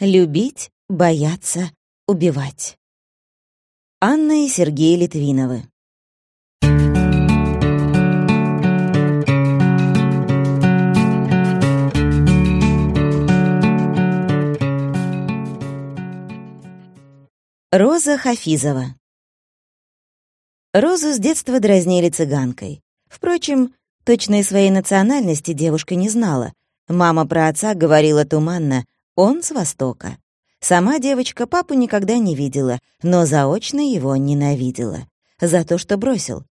Любить, бояться, убивать. Анна и Сергей Литвиновы. Роза Хафизова. Розу с детства дразнили цыганкой. Впрочем, точной своей национальности девушка не знала. Мама про отца говорила туманно, он с Востока. Сама девочка папу никогда не видела, но заочно его ненавидела. За то, что бросил.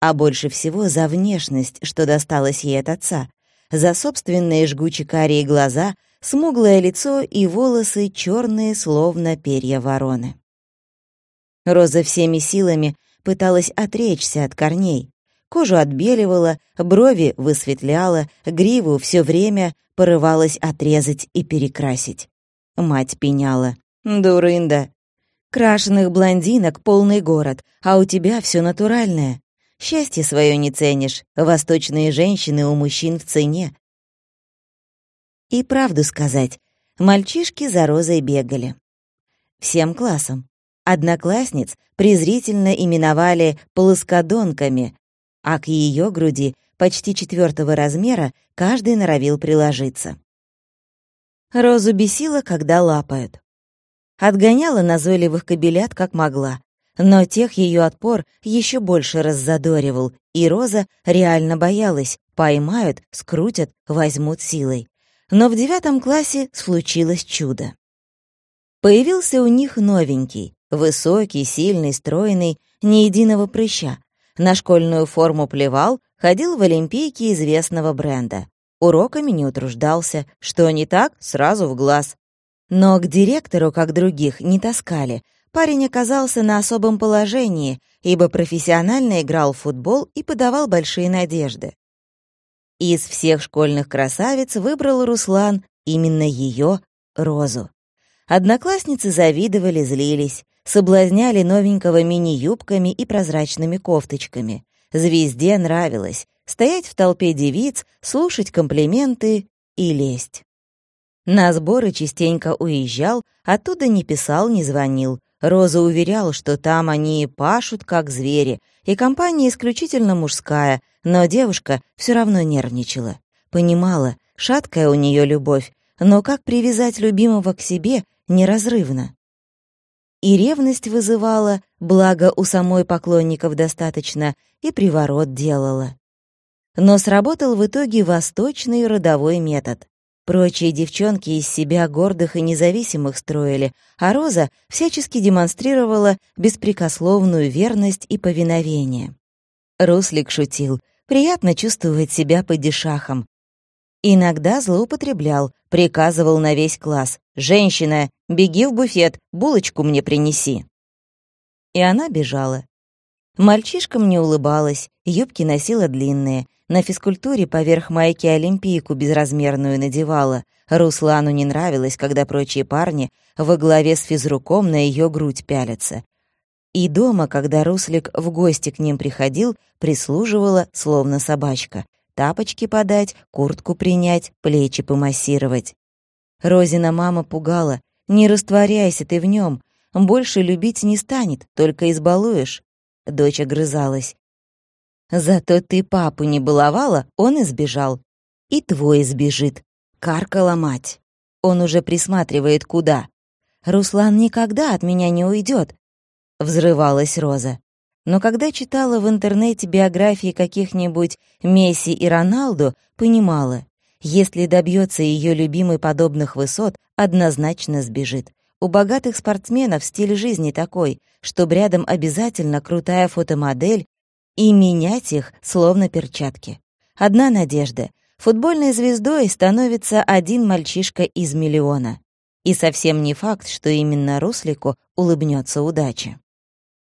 А больше всего за внешность, что досталось ей от отца. За собственные жгуче-карие глаза, смуглое лицо и волосы черные, словно перья вороны. Роза всеми силами пыталась отречься от корней. Кожу отбеливала, брови высветляла, гриву все время порывалась отрезать и перекрасить. Мать пеняла. «Дурында! Крашеных блондинок полный город, а у тебя все натуральное. Счастье свое не ценишь, восточные женщины у мужчин в цене». И правду сказать, мальчишки за Розой бегали. Всем классом. Одноклассниц презрительно именовали «плоскодонками», а к ее груди почти четвертого размера каждый норовил приложиться. Розу бесила, когда лапают. Отгоняла назойливых кобелят как могла, но тех ее отпор еще больше раззадоривал, и Роза реально боялась, поймают, скрутят, возьмут силой. Но в девятом классе случилось чудо. Появился у них новенький, Высокий, сильный, стройный, ни единого прыща. На школьную форму плевал, ходил в олимпийке известного бренда. Уроками не утруждался, что не так, сразу в глаз. Но к директору, как других, не таскали. Парень оказался на особом положении, ибо профессионально играл в футбол и подавал большие надежды. Из всех школьных красавиц выбрал Руслан именно ее, Розу. Одноклассницы завидовали, злились соблазняли новенького мини-юбками и прозрачными кофточками. Звезде нравилось стоять в толпе девиц, слушать комплименты и лезть. На сборы частенько уезжал, оттуда не писал, не звонил. Роза уверял, что там они пашут, как звери, и компания исключительно мужская, но девушка все равно нервничала. Понимала, шаткая у нее любовь, но как привязать любимого к себе неразрывно? И ревность вызывала, благо у самой поклонников достаточно, и приворот делала. Но сработал в итоге восточный родовой метод. Прочие девчонки из себя гордых и независимых строили, а Роза всячески демонстрировала беспрекословную верность и повиновение. Руслик шутил. Приятно чувствовать себя падишахом. Иногда злоупотреблял, приказывал на весь класс. «Женщина, беги в буфет, булочку мне принеси». И она бежала. Мальчишкам не улыбалась, юбки носила длинные. На физкультуре поверх майки олимпийку безразмерную надевала. Руслану не нравилось, когда прочие парни во главе с физруком на ее грудь пялятся. И дома, когда Руслик в гости к ним приходил, прислуживала, словно собачка тапочки подать, куртку принять, плечи помассировать. Розина мама пугала. «Не растворяйся ты в нем, больше любить не станет, только избалуешь». Дочь огрызалась. «Зато ты папу не баловала, он избежал. И твой избежит», — каркала мать. «Он уже присматривает куда. Руслан никогда от меня не уйдет», — взрывалась Роза. Но когда читала в интернете биографии каких-нибудь Месси и Роналду, понимала, если добьется ее любимый подобных высот, однозначно сбежит. У богатых спортсменов стиль жизни такой, что рядом обязательно крутая фотомодель и менять их словно перчатки. Одна надежда — футбольной звездой становится один мальчишка из миллиона. И совсем не факт, что именно Руслику улыбнется удача.